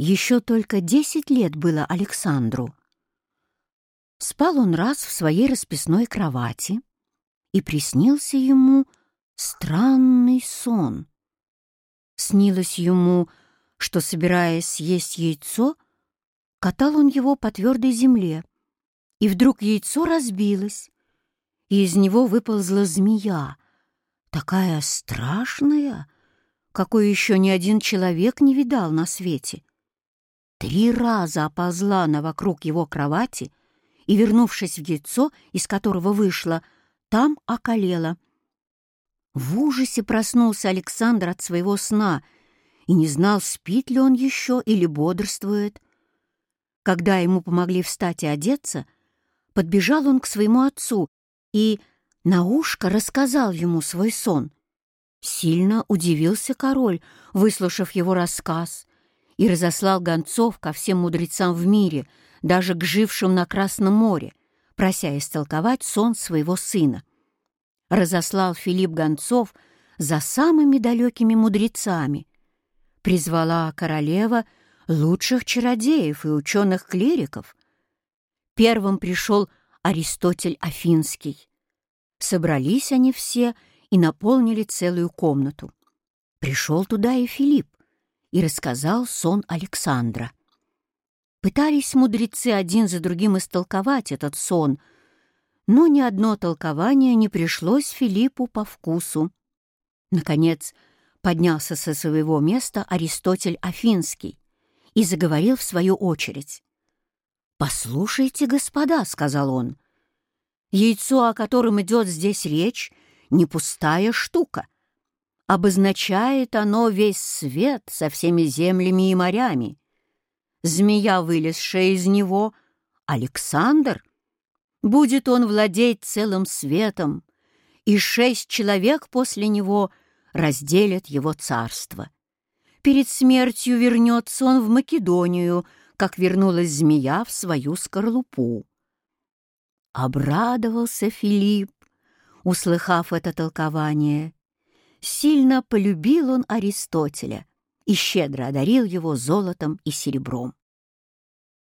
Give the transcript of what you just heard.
Еще только десять лет было Александру. Спал он раз в своей расписной кровати, и приснился ему странный сон. Снилось ему, что, собираясь съесть яйцо, катал он его по твердой земле, и вдруг яйцо разбилось, и из него выползла змея, такая страшная, какой еще ни один человек не видал на свете. Три раза оползла она вокруг его кровати и, вернувшись в яйцо, из которого вышла, там околела. В ужасе проснулся Александр от своего сна и не знал, спит ли он еще или бодрствует. Когда ему помогли встать и одеться, подбежал он к своему отцу и на ушко рассказал ему свой сон. Сильно удивился король, выслушав его рассказ, и разослал гонцов ко всем мудрецам в мире, даже к жившим на Красном море, прося истолковать сон своего сына. Разослал Филипп гонцов за самыми далекими мудрецами. Призвала королева лучших чародеев и ученых-клириков. Первым пришел Аристотель Афинский. Собрались они все и наполнили целую комнату. Пришел туда и Филипп и рассказал сон Александра. Пытались мудрецы один за другим истолковать этот сон, но ни одно толкование не пришлось Филиппу по вкусу. Наконец поднялся со своего места Аристотель Афинский и заговорил в свою очередь. «Послушайте, господа», — сказал он, — «яйцо, о котором идет здесь речь, не пустая штука. Обозначает оно весь свет со всеми землями и морями. Змея, вылезшая из него, Александр. Будет он владеть целым светом, и шесть человек после него разделят его царство. Перед смертью вернется он в Македонию, как вернулась змея в свою скорлупу. Обрадовался Филипп, услыхав это толкование. Сильно полюбил он Аристотеля и щедро одарил его золотом и серебром.